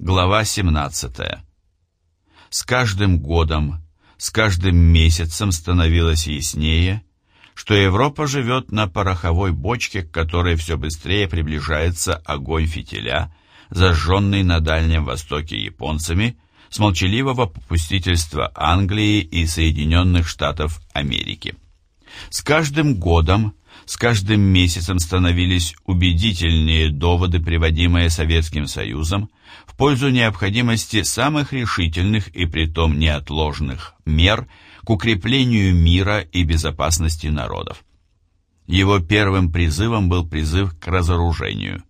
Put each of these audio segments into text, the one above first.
Глава 17. С каждым годом, с каждым месяцем становилось яснее, что Европа живет на пороховой бочке, к которой все быстрее приближается огонь фитиля, зажженный на Дальнем Востоке японцами с молчаливого попустительства Англии и Соединенных Штатов Америки. С каждым годом с каждым месяцем становились убедительнее доводы, приводимые Советским Союзом, в пользу необходимости самых решительных и притом неотложных мер к укреплению мира и безопасности народов. Его первым призывом был призыв к разоружению.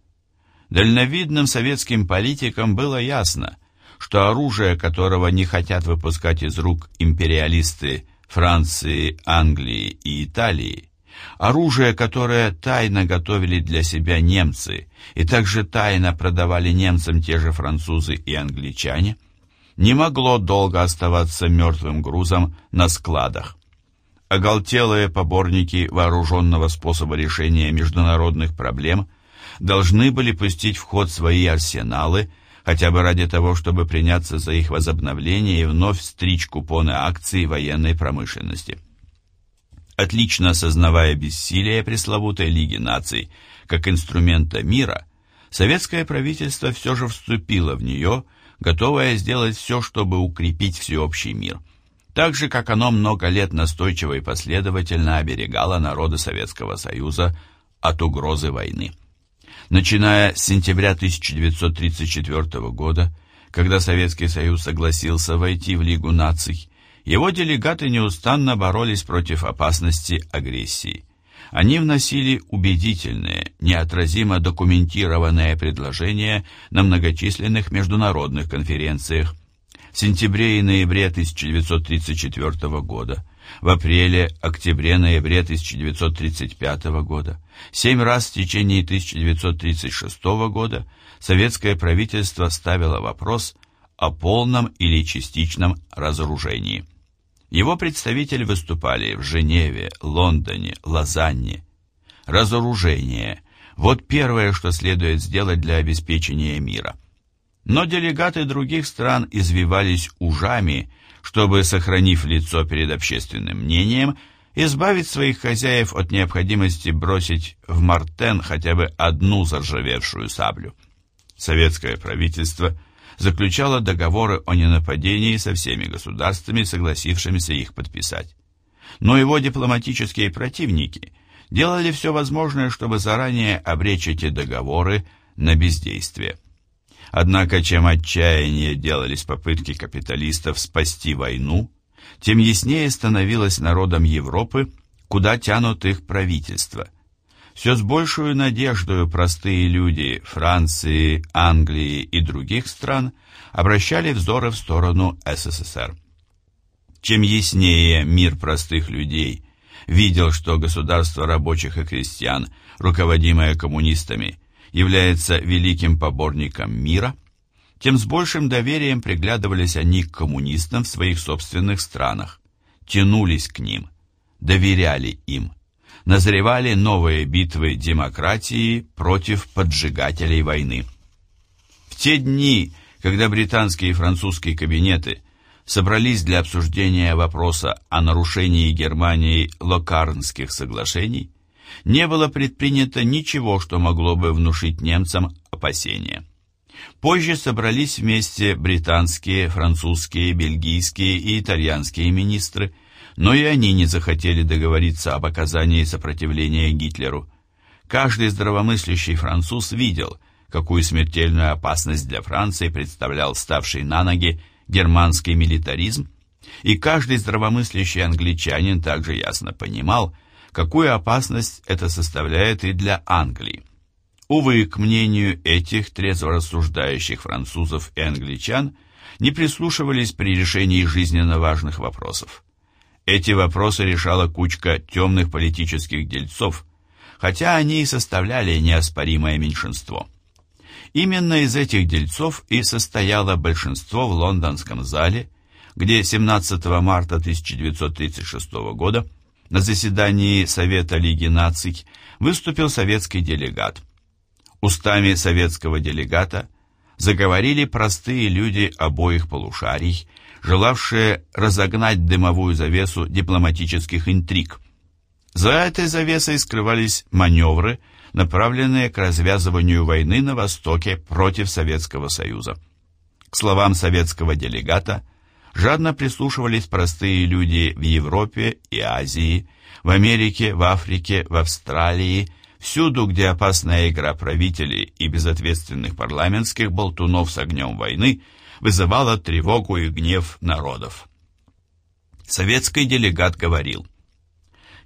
Дальновидным советским политикам было ясно, что оружие, которого не хотят выпускать из рук империалисты Франции, Англии и Италии, Оружие, которое тайно готовили для себя немцы и также тайно продавали немцам те же французы и англичане, не могло долго оставаться мертвым грузом на складах. Оголтелые поборники вооруженного способа решения международных проблем должны были пустить в ход свои арсеналы, хотя бы ради того, чтобы приняться за их возобновление и вновь стричь купоны акций военной промышленности. Отлично осознавая бессилие пресловутой Лиги наций как инструмента мира, советское правительство все же вступило в нее, готовое сделать все, чтобы укрепить всеобщий мир, так же, как оно много лет настойчиво и последовательно оберегало народы Советского Союза от угрозы войны. Начиная с сентября 1934 года, когда Советский Союз согласился войти в Лигу наций, его делегаты неустанно боролись против опасности агрессии. Они вносили убедительные, неотразимо документированные предложения на многочисленных международных конференциях. В сентябре и ноябре 1934 года, в апреле, октябре, ноябре 1935 года, семь раз в течение 1936 года советское правительство ставило вопрос о полном или частичном разоружении. Его представители выступали в Женеве, Лондоне, Лозанне. Разоружение – вот первое, что следует сделать для обеспечения мира. Но делегаты других стран извивались ужами, чтобы, сохранив лицо перед общественным мнением, избавить своих хозяев от необходимости бросить в Мартен хотя бы одну заржавевшую саблю. Советское правительство – заключала договоры о ненападении со всеми государствами, согласившимися их подписать. Но его дипломатические противники делали все возможное, чтобы заранее обречь эти договоры на бездействие. Однако, чем отчаяннее делались попытки капиталистов спасти войну, тем яснее становилось народам Европы, куда тянут их правительства – все с большую надеждою простые люди Франции, Англии и других стран обращали взоры в сторону СССР. Чем яснее мир простых людей видел, что государство рабочих и крестьян, руководимое коммунистами, является великим поборником мира, тем с большим доверием приглядывались они к коммунистам в своих собственных странах, тянулись к ним, доверяли им назревали новые битвы демократии против поджигателей войны. В те дни, когда британские и французские кабинеты собрались для обсуждения вопроса о нарушении Германией Локарнских соглашений, не было предпринято ничего, что могло бы внушить немцам опасения. Позже собрались вместе британские, французские, бельгийские и итальянские министры – но и они не захотели договориться об оказании сопротивления Гитлеру. Каждый здравомыслящий француз видел, какую смертельную опасность для Франции представлял ставший на ноги германский милитаризм, и каждый здравомыслящий англичанин также ясно понимал, какую опасность это составляет и для Англии. Увы, к мнению этих трезво рассуждающих французов и англичан не прислушивались при решении жизненно важных вопросов. Эти вопросы решала кучка темных политических дельцов, хотя они и составляли неоспоримое меньшинство. Именно из этих дельцов и состояло большинство в лондонском зале, где 17 марта 1936 года на заседании Совета Лиги наций выступил советский делегат. Устами советского делегата заговорили простые люди обоих полушарий, желавшие разогнать дымовую завесу дипломатических интриг. За этой завесой скрывались маневры, направленные к развязыванию войны на Востоке против Советского Союза. К словам советского делегата, жадно прислушивались простые люди в Европе и Азии, в Америке, в Африке, в Австралии, всюду, где опасная игра правителей и безответственных парламентских болтунов с огнем войны вызывала тревогу и гнев народов. Советский делегат говорил,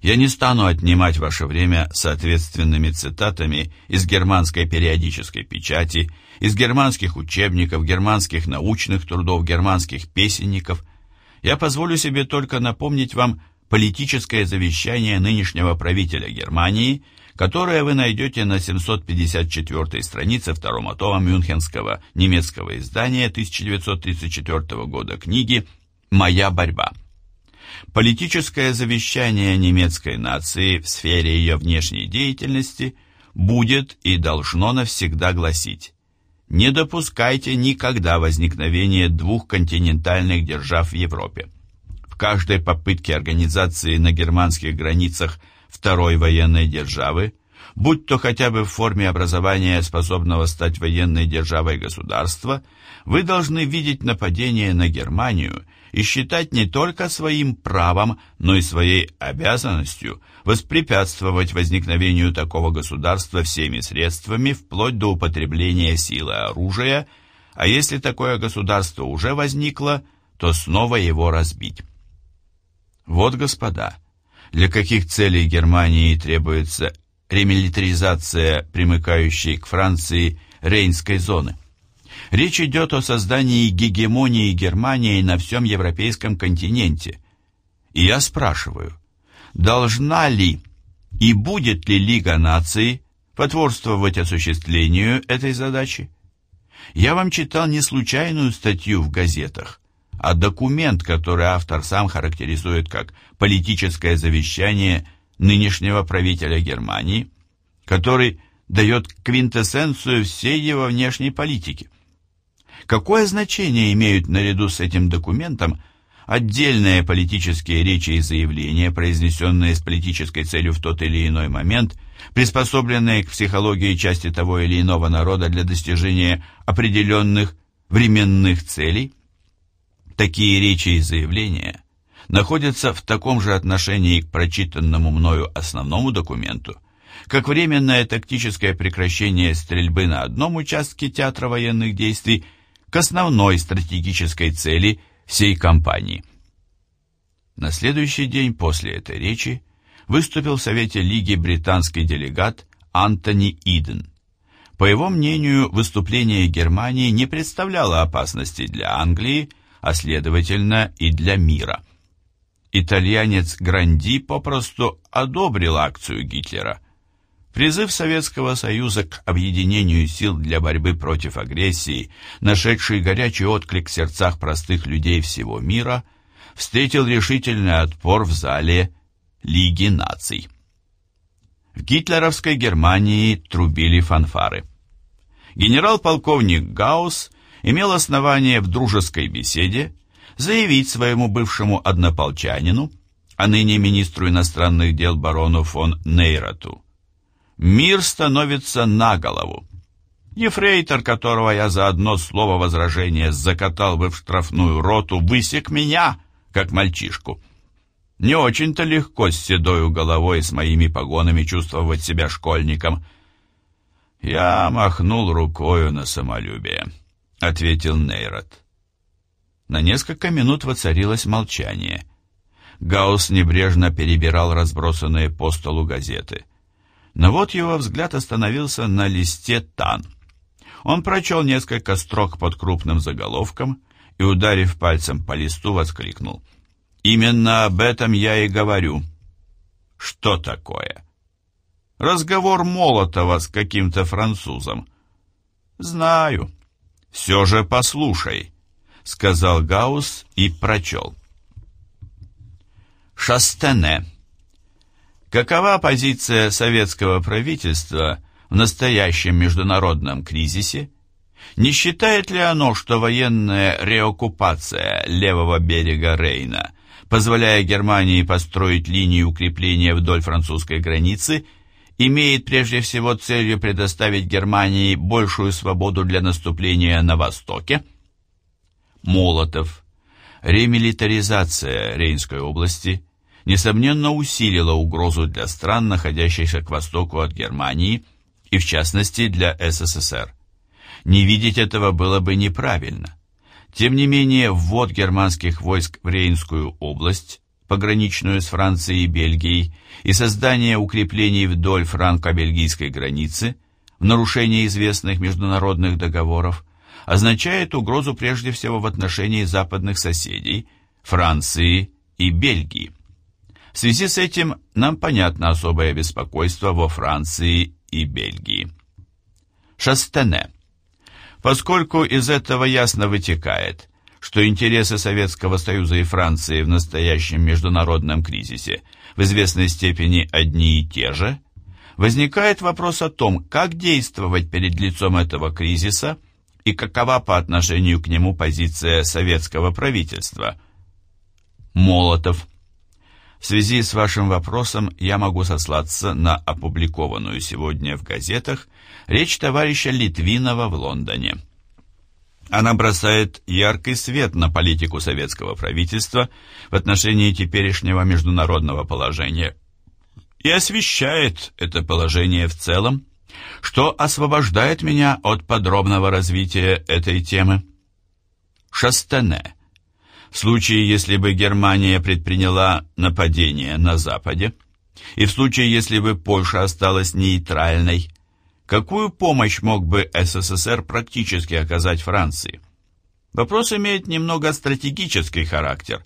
«Я не стану отнимать ваше время соответственными цитатами из германской периодической печати, из германских учебников, германских научных трудов, германских песенников. Я позволю себе только напомнить вам политическое завещание нынешнего правителя Германии, которое вы найдете на 754 странице второго тома мюнхенского немецкого издания 1934 года книги «Моя борьба». Политическое завещание немецкой нации в сфере ее внешней деятельности будет и должно навсегда гласить «Не допускайте никогда возникновения двух континентальных держав в Европе» каждой попытке организации на германских границах второй военной державы, будь то хотя бы в форме образования способного стать военной державой государства, вы должны видеть нападение на Германию и считать не только своим правом, но и своей обязанностью воспрепятствовать возникновению такого государства всеми средствами, вплоть до употребления силы оружия, а если такое государство уже возникло, то снова его разбить. Вот, господа, для каких целей Германии требуется ремилитаризация примыкающей к Франции Рейнской зоны. Речь идет о создании гегемонии Германии на всем европейском континенте. И я спрашиваю, должна ли и будет ли Лига наций потворствовать осуществлению этой задачи? Я вам читал не случайную статью в газетах, а документ, который автор сам характеризует как политическое завещание нынешнего правителя Германии, который дает квинтэссенцию всей его внешней политики. Какое значение имеют наряду с этим документом отдельные политические речи и заявления, произнесенные с политической целью в тот или иной момент, приспособленные к психологии части того или иного народа для достижения определенных временных целей? Такие речи и заявления находятся в таком же отношении к прочитанному мною основному документу, как временное тактическое прекращение стрельбы на одном участке театра военных действий к основной стратегической цели всей кампании. На следующий день после этой речи выступил в Совете Лиги британский делегат Антони Иден. По его мнению, выступление Германии не представляло опасности для Англии, а следовательно и для мира. Итальянец Гранди попросту одобрил акцию Гитлера. Призыв Советского Союза к объединению сил для борьбы против агрессии, нашедший горячий отклик в сердцах простых людей всего мира, встретил решительный отпор в зале Лиги наций. В гитлеровской Германии трубили фанфары. Генерал-полковник Гаусс имел основание в дружеской беседе заявить своему бывшему однополчанину, а ныне министру иностранных дел барону фон Нейрату, «Мир становится на голову. Ефрейтор, которого я за одно слово возражения закатал бы в штрафную роту, высек меня, как мальчишку. Не очень-то легко с седою головой и с моими погонами чувствовать себя школьником». Я махнул рукою на самолюбие. — ответил Нейрот. На несколько минут воцарилось молчание. Гаус небрежно перебирал разбросанные по столу газеты. Но вот его взгляд остановился на листе «Тан». Он прочел несколько строк под крупным заголовком и, ударив пальцем по листу, воскликнул. «Именно об этом я и говорю». «Что такое?» «Разговор Молотова с каким-то французом». «Знаю», «Все же послушай», — сказал Гаус и прочел. Шастене. Какова позиция советского правительства в настоящем международном кризисе Не считает ли оно, что военная реоккупация левого берега Рейна, позволяя Германии построить линию укрепления вдоль французской границы, имеет прежде всего целью предоставить Германии большую свободу для наступления на Востоке? Молотов. Ремилитаризация Рейнской области несомненно усилила угрозу для стран, находящихся к востоку от Германии, и в частности для СССР. Не видеть этого было бы неправильно. Тем не менее, ввод германских войск в Рейнскую область, пограничную с Францией и Бельгией, и создание укреплений вдоль франко-бельгийской границы, в нарушение известных международных договоров, означает угрозу прежде всего в отношении западных соседей, Франции и Бельгии. В связи с этим нам понятно особое беспокойство во Франции и Бельгии. Шастене. Поскольку из этого ясно вытекает, что интересы Советского Союза и Франции в настоящем международном кризисе в известной степени одни и те же, возникает вопрос о том, как действовать перед лицом этого кризиса и какова по отношению к нему позиция советского правительства. Молотов. В связи с вашим вопросом я могу сослаться на опубликованную сегодня в газетах речь товарища Литвинова в Лондоне. Она бросает яркий свет на политику советского правительства в отношении теперешнего международного положения и освещает это положение в целом, что освобождает меня от подробного развития этой темы. Шастене. В случае, если бы Германия предприняла нападение на Западе, и в случае, если бы Польша осталась нейтральной, какую помощь мог бы СССР практически оказать Франции? Вопрос имеет немного стратегический характер.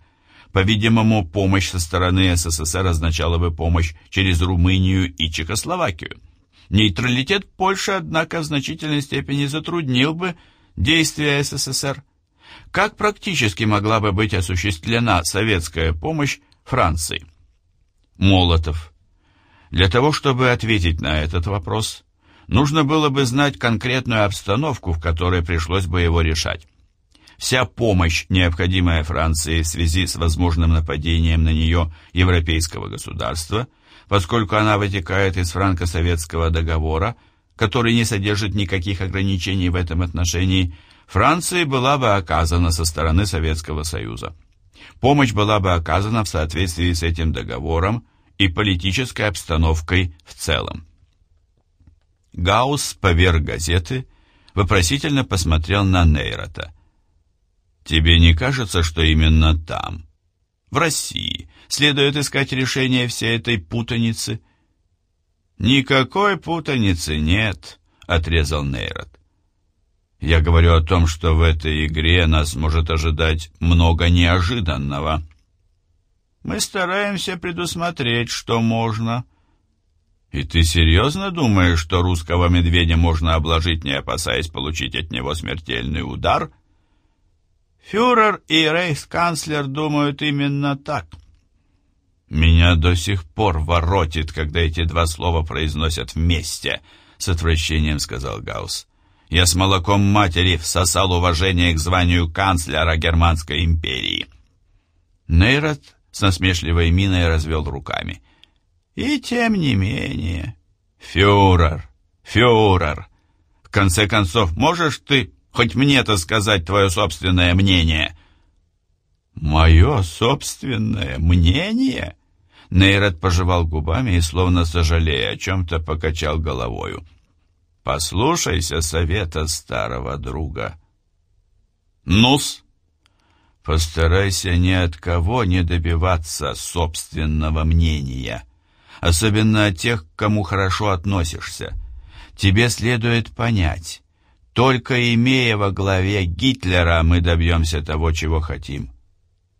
По-видимому, помощь со стороны СССР означала бы помощь через Румынию и Чехословакию. Нейтралитет Польши, однако, в значительной степени затруднил бы действия СССР. Как практически могла бы быть осуществлена советская помощь Франции? Молотов. Для того, чтобы ответить на этот вопрос, нужно было бы знать конкретную обстановку, в которой пришлось бы его решать. Вся помощь, необходимая Франции в связи с возможным нападением на нее европейского государства, поскольку она вытекает из франко-советского договора, который не содержит никаких ограничений в этом отношении, Франции была бы оказана со стороны Советского Союза. Помощь была бы оказана в соответствии с этим договором и политической обстановкой в целом. Гаусс поверх газеты вопросительно посмотрел на Нейрота. «Тебе не кажется, что именно там, в России, следует искать решение всей этой путаницы?» «Никакой путаницы нет», — отрезал Нейрот. Я говорю о том, что в этой игре нас может ожидать много неожиданного. Мы стараемся предусмотреть, что можно. И ты серьезно думаешь, что русского медведя можно обложить, не опасаясь получить от него смертельный удар? Фюрер и рейхсканцлер думают именно так. Меня до сих пор воротит, когда эти два слова произносят вместе, с отвращением сказал Гаусс. Я с молоком матери всосал уважение к званию канцлера Германской империи. Нейрот с насмешливой миной развел руками. И тем не менее... Фюрер, фюрер, в конце концов, можешь ты хоть мне-то сказать твое собственное мнение? Мое собственное мнение? Нейрот пожевал губами и, словно сожалея о чем-то, покачал головою. Послушайся совета старого друга. Нус, постарайся ни от кого не добиваться собственного мнения, особенно от тех, к кому хорошо относишься. Тебе следует понять, только имея во главе Гитлера мы добьемся того, чего хотим.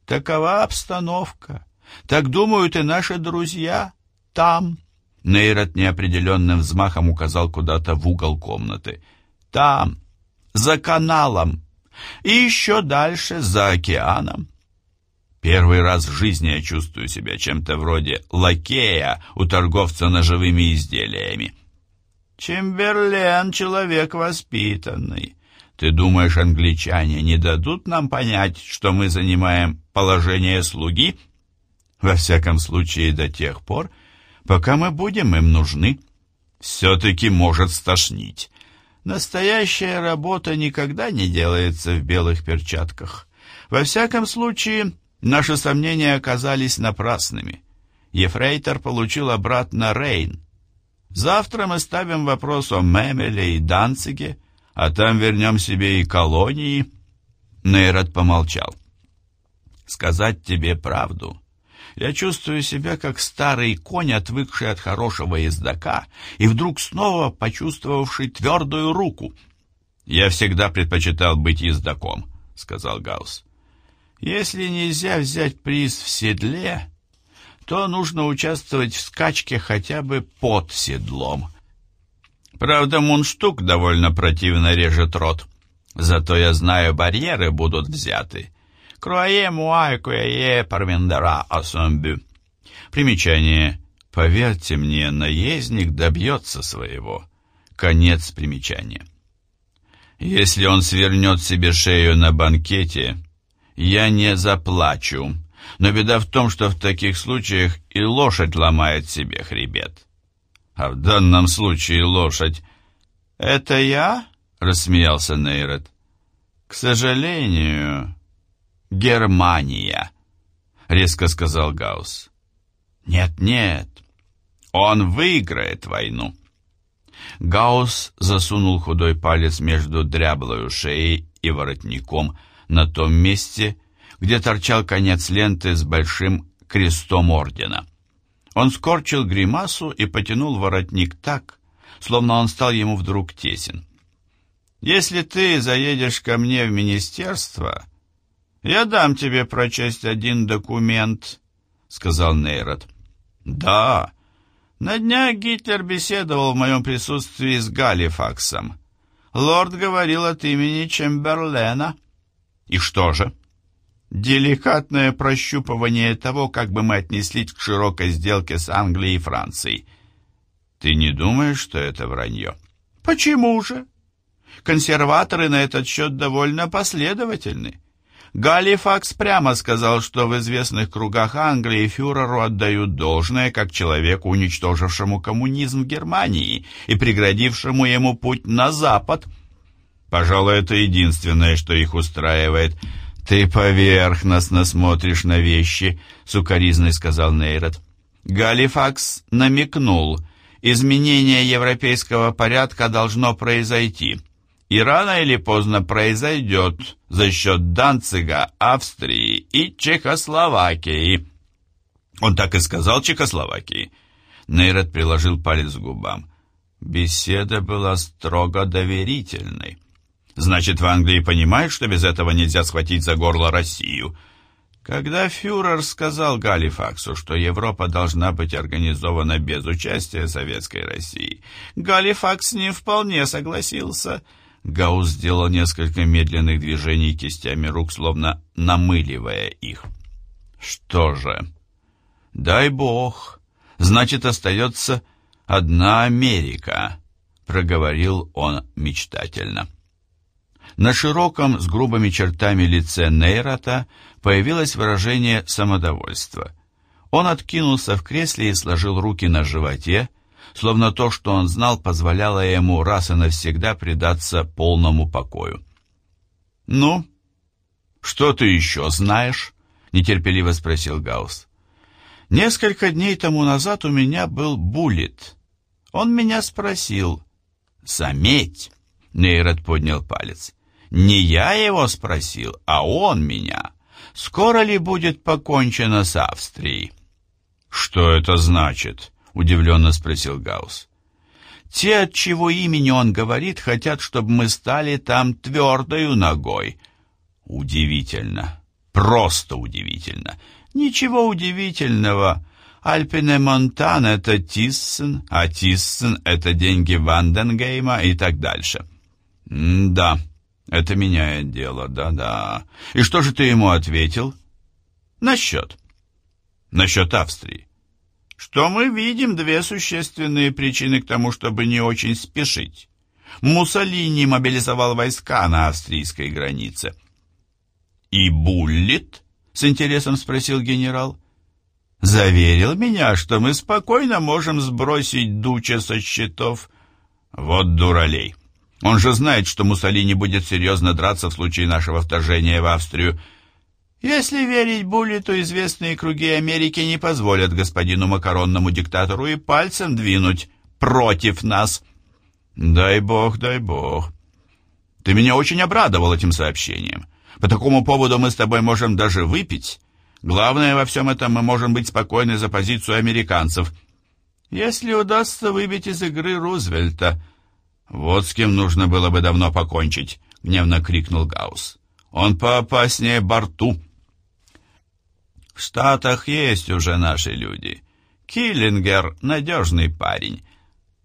Такова обстановка. Так думают и наши друзья там. Нейрот неопределенным взмахом указал куда-то в угол комнаты. «Там, за каналом, и еще дальше, за океаном». Первый раз в жизни я чувствую себя чем-то вроде лакея у торговца ножевыми изделиями. Чемберлен — человек воспитанный. Ты думаешь, англичане не дадут нам понять, что мы занимаем положение слуги? Во всяком случае, до тех пор, пока мы будем им нужны. Все-таки может стошнить. Настоящая работа никогда не делается в белых перчатках. Во всяком случае, наши сомнения оказались напрасными. Ефрейтор получил обратно Рейн. Завтра мы ставим вопрос о Мемеле и Данциге, а там вернем себе и колонии». Нейрот помолчал. «Сказать тебе правду. Я чувствую себя как старый конь, отвыкший от хорошего ездока, и вдруг снова почувствовавший твердую руку. Я всегда предпочитал быть ездаком», — сказал Гаус. «Если нельзя взять приз в седле, то нужно участвовать в скачке хотя бы под седлом». Правда, мундштук довольно противно режет рот. Зато я знаю, барьеры будут взяты. Круае муай куае парвендера асомбю. Примечание. Поверьте мне, наездник добьется своего. Конец примечания. Если он свернет себе шею на банкете, я не заплачу. Но беда в том, что в таких случаях и лошадь ломает себе хребет а в данном случае лошадь. «Это я?» — рассмеялся Нейрет. «К сожалению, Германия», — резко сказал Гаус. «Нет-нет, он выиграет войну». Гаус засунул худой палец между дряблою шеей и воротником на том месте, где торчал конец ленты с большим крестом ордена. Он скорчил гримасу и потянул воротник так, словно он стал ему вдруг тесен. «Если ты заедешь ко мне в министерство, я дам тебе прочесть один документ», — сказал Нейрот. «Да, на днях Гитлер беседовал в моем присутствии с Галифаксом. Лорд говорил от имени Чемберлена». «И что же?» деликатное прощупывание того, как бы мы отнеслись к широкой сделке с Англией и Францией. Ты не думаешь, что это вранье? Почему же? Консерваторы на этот счет довольно последовательны. Галифакс прямо сказал, что в известных кругах Англии фюреру отдают должное как человеку, уничтожившему коммунизм в Германии и преградившему ему путь на Запад. Пожалуй, это единственное, что их устраивает – «Ты поверхностно смотришь на вещи», — сукоризной сказал Нейрот. Галифакс намекнул, изменение европейского порядка должно произойти. И рано или поздно произойдет за счет Данцига, Австрии и Чехословакии. Он так и сказал Чехословакии. Нейрот приложил палец к губам. Беседа была строго доверительной. Значит, в Англии понимают, что без этого нельзя схватить за горло Россию. Когда фюрер сказал Галифаксу, что Европа должна быть организована без участия Советской России, Галифакс не вполне согласился. Гаус сделал несколько медленных движений кистями рук, словно намыливая их. Что же, дай бог, значит, остается одна Америка, проговорил он мечтательно. На широком, с грубыми чертами лице Нейрата появилось выражение самодовольства. Он откинулся в кресле и сложил руки на животе, словно то, что он знал, позволяло ему раз и навсегда предаться полному покою. «Ну, что ты еще знаешь?» — нетерпеливо спросил Гаус. «Несколько дней тому назад у меня был буллет. Он меня спросил. «Заметь!» — Нейрат поднял палец. Не я его спросил, а он меня. Скоро ли будет покончено с Австрией? Что это значит? Удивленно спросил Гаус. Те, от чего имени он говорит, хотят, чтобы мы стали там твердою ногой. Удивительно. Просто удивительно. Ничего удивительного. Альпине Монтан — это Тиссен, а Тиссен — это деньги Ванденгейма и так дальше. Да, это меняет дело, да-да. И что же ты ему ответил? Насчет. Насчет Австрии. Что мы видим две существенные причины к тому, чтобы не очень спешить. Муссолини мобилизовал войска на австрийской границе. «И Буллит?» — с интересом спросил генерал. «Заверил меня, что мы спокойно можем сбросить Дуча со счетов». «Вот дуралей! Он же знает, что Муссолини будет серьезно драться в случае нашего вторжения в Австрию. Если верить Буллиту, известные круги Америки не позволят господину макаронному диктатору и пальцем двинуть против нас». «Дай бог, дай бог. Ты меня очень обрадовал этим сообщением. По такому поводу мы с тобой можем даже выпить. Главное во всем этом мы можем быть спокойны за позицию американцев. Если удастся выбить из игры Рузвельта...» «Вот с кем нужно было бы давно покончить», — гневно крикнул Гаусс. «Он поопаснее борту». «В Штатах есть уже наши люди. Киллингер — надежный парень».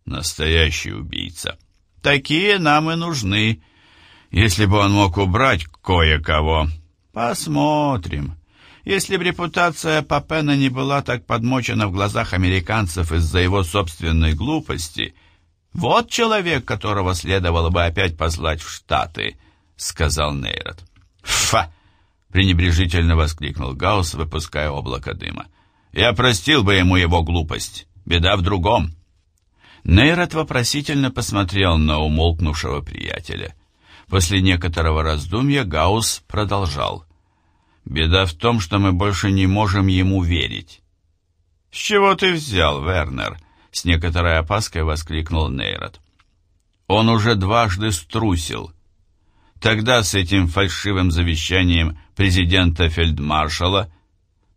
Настоящий убийца. Такие нам и нужны. Если бы он мог убрать кое-кого. Посмотрим. Если бы репутация Папена не была так подмочена в глазах американцев из-за его собственной глупости, вот человек, которого следовало бы опять послать в Штаты, сказал Нейрот. Фа! пренебрежительно воскликнул Гаусс, выпуская облако дыма. Я простил бы ему его глупость. Беда в другом. Нейрот вопросительно посмотрел на умолкнувшего приятеля. После некоторого раздумья Гаус продолжал. «Беда в том, что мы больше не можем ему верить». «С чего ты взял, Вернер?» — с некоторой опаской воскликнул Нейрот. «Он уже дважды струсил. Тогда с этим фальшивым завещанием президента фельдмаршала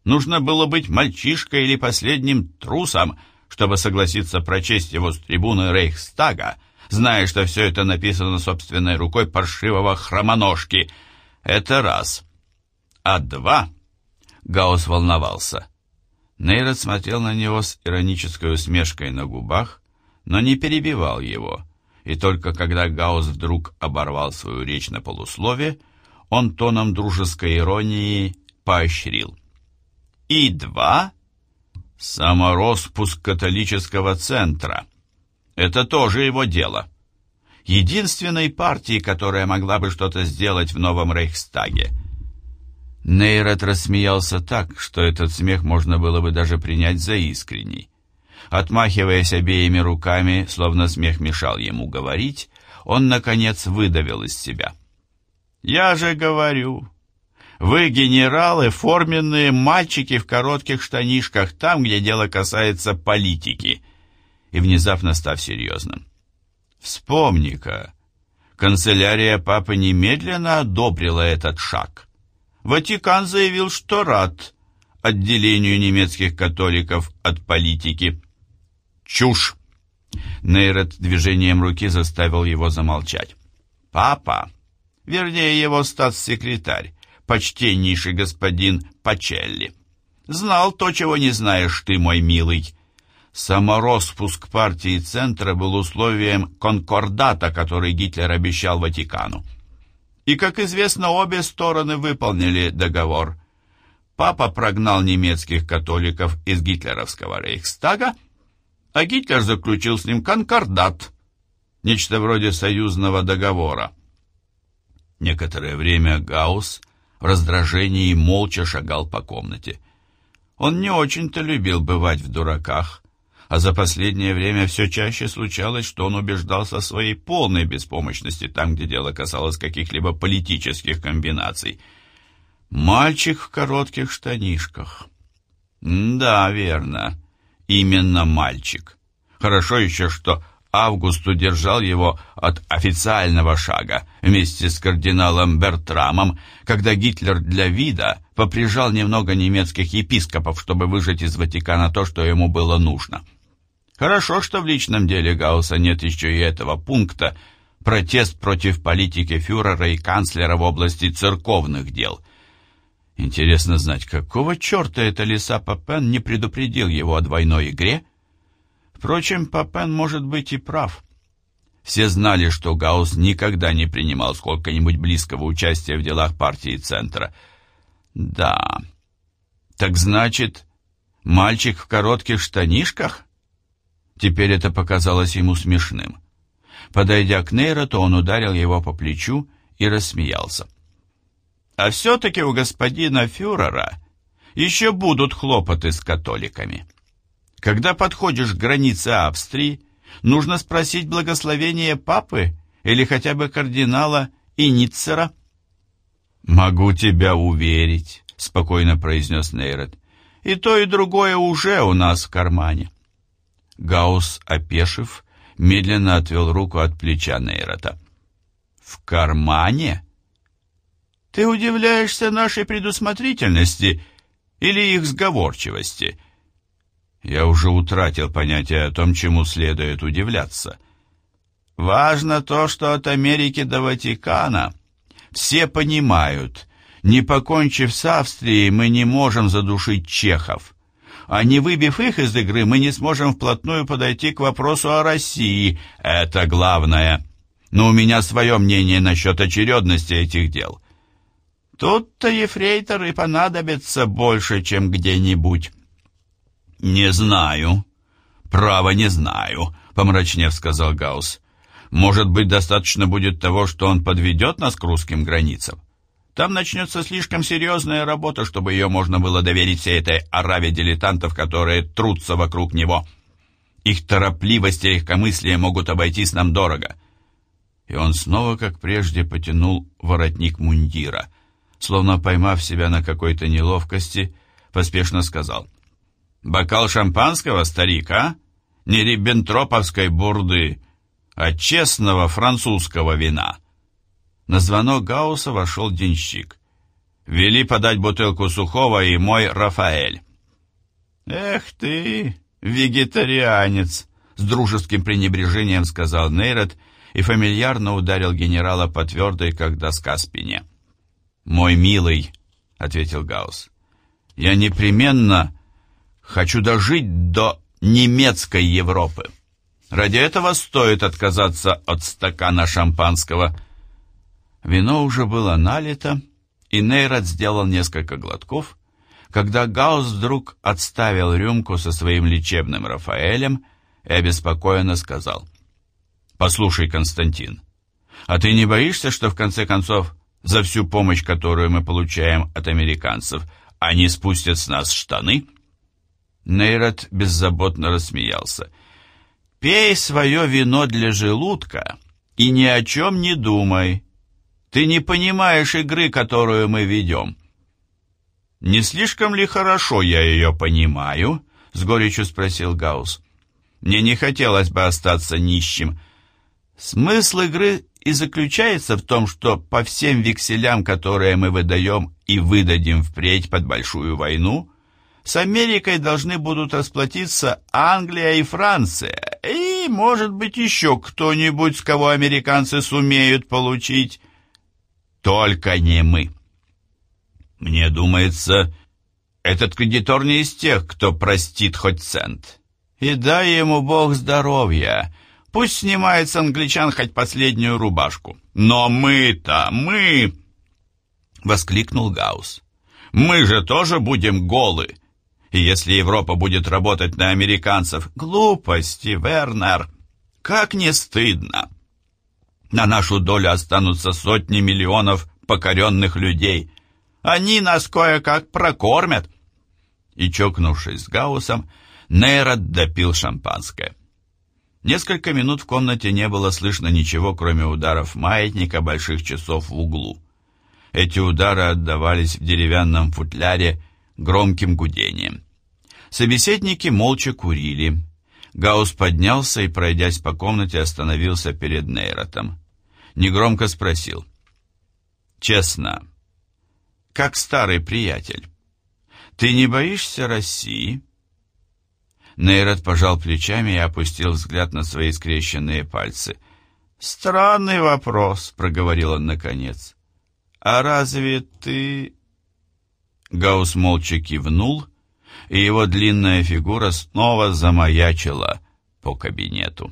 нужно было быть мальчишкой или последним трусом, чтобы согласиться прочесть его с трибуны Рейхстага, зная, что все это написано собственной рукой паршивого хромоножки. Это раз. А два... Гаус волновался. Нейрот смотрел на него с иронической усмешкой на губах, но не перебивал его, и только когда Гаус вдруг оборвал свою речь на полуслове, он тоном дружеской иронии поощрил. «И два Самороспуск католического центра. Это тоже его дело. Единственной партии, которая могла бы что-то сделать в новом Рейхстаге. Нейрот рассмеялся так, что этот смех можно было бы даже принять за искренний. Отмахиваясь обеими руками, словно смех мешал ему говорить, он, наконец, выдавил из себя. «Я же говорю, вы, генералы, форменные мальчики в коротких штанишках, там, где дело касается политики. И внезапно став серьезным. Вспомни-ка, канцелярия папы немедленно одобрила этот шаг. Ватикан заявил, что рад отделению немецких католиков от политики. Чушь! Нейрот движением руки заставил его замолчать. Папа, вернее его статс-секретарь, почтеннейший господин Пачелли. Знал то, чего не знаешь ты, мой милый. Самороспуск партии Центра был условием конкордата, который Гитлер обещал Ватикану. И, как известно, обе стороны выполнили договор. Папа прогнал немецких католиков из гитлеровского рейхстага, а Гитлер заключил с ним конкордат, нечто вроде союзного договора. Некоторое время Гаусс в раздражении молча шагал по комнате. Он не очень-то любил бывать в дураках, а за последнее время все чаще случалось, что он убеждался в своей полной беспомощности там, где дело касалось каких-либо политических комбинаций. Мальчик в коротких штанишках. Да, верно, именно мальчик. Хорошо еще, что Август удержал его от официального шага вместе с кардиналом Бертрамом, когда Гитлер для вида поприжал немного немецких епископов, чтобы выжать из Ватикана то, что ему было нужно. Хорошо, что в личном деле Гаусса нет еще и этого пункта «Протест против политики фюрера и канцлера в области церковных дел». Интересно знать, какого черта это Лиса Папен не предупредил его о двойной игре – Впрочем, Папен может быть и прав. Все знали, что Гаусс никогда не принимал сколько-нибудь близкого участия в делах партии Центра. Да, так значит, мальчик в коротких штанишках? Теперь это показалось ему смешным. Подойдя к Нейроту, он ударил его по плечу и рассмеялся. «А все-таки у господина фюрера еще будут хлопоты с католиками. Когда подходишь к границе Австрии, нужно спросить благословение папы или хотя бы кардинала Иницера». «Могу тебя уверить», — спокойно произнес Нейрот. «И то, и другое уже у нас в кармане». Гаус, опешив, медленно отвел руку от плеча Нейрота. «В кармане?» «Ты удивляешься нашей предусмотрительности или их сговорчивости?» «Я уже утратил понятие о том, чему следует удивляться. Важно то, что от Америки до Ватикана все понимают, не покончив с Австрией, мы не можем задушить чехов» а не выбив их из игры, мы не сможем вплотную подойти к вопросу о России. Это главное. Но у меня свое мнение насчет очередности этих дел. Тут-то ефрейторы понадобятся больше, чем где-нибудь. Не знаю. Право не знаю, помрачнев сказал Гаус. Может быть, достаточно будет того, что он подведет нас к русским границам? Там начнется слишком серьезная работа, чтобы ее можно было доверить всей этой ораве дилетантов, которые трутся вокруг него. Их торопливость и легкомыслие могут обойтись нам дорого. И он снова, как прежде, потянул воротник мундира. Словно поймав себя на какой-то неловкости, поспешно сказал. «Бокал шампанского, старик, а? Не риббентроповской бурды, а честного французского вина». На звонок Гаусса вошел денщик. «Вели подать бутылку сухого и мой Рафаэль». «Эх ты, вегетарианец!» С дружеским пренебрежением сказал Нейрот и фамильярно ударил генерала по твердой, как доска, спине. «Мой милый», — ответил Гаус, — «я непременно хочу дожить до немецкой Европы. Ради этого стоит отказаться от стакана шампанского». Вино уже было налито, и Нейрат сделал несколько глотков, когда Гаус вдруг отставил рюмку со своим лечебным Рафаэлем и обеспокоенно сказал, «Послушай, Константин, а ты не боишься, что в конце концов за всю помощь, которую мы получаем от американцев, они спустят с нас штаны?» Нейрат беззаботно рассмеялся. «Пей свое вино для желудка и ни о чем не думай. Ты не понимаешь игры, которую мы ведем». «Не слишком ли хорошо я ее понимаю?» — с горечью спросил Гаус. «Мне не хотелось бы остаться нищим. Смысл игры и заключается в том, что по всем векселям, которые мы выдаем и выдадим впредь под большую войну, с Америкой должны будут расплатиться Англия и Франция, и, может быть, еще кто-нибудь, с кого американцы сумеют получить только не мы. Мне думается, этот кредитор не из тех, кто простит хоть цент. И дай ему Бог здоровья. Пусть снимает с англичан хоть последнюю рубашку. Но мы-то, мы... Воскликнул Гаус. Мы же тоже будем голы. И если Европа будет работать на американцев... Глупости, Вернер. Как не стыдно. На нашу долю останутся сотни миллионов покоренных людей. Они нас кое-как прокормят. И, чокнувшись с Гаусом, Нейрот допил шампанское. Несколько минут в комнате не было слышно ничего, кроме ударов маятника больших часов в углу. Эти удары отдавались в деревянном футляре громким гудением. Собеседники молча курили. Гаус поднялся и, пройдясь по комнате, остановился перед Нейротом негромко спросил. «Честно, как старый приятель, ты не боишься России?» Нейрот пожал плечами и опустил взгляд на свои скрещенные пальцы. «Странный вопрос», — проговорил он наконец. «А разве ты...» Гаус молча кивнул, и его длинная фигура снова замаячила по кабинету.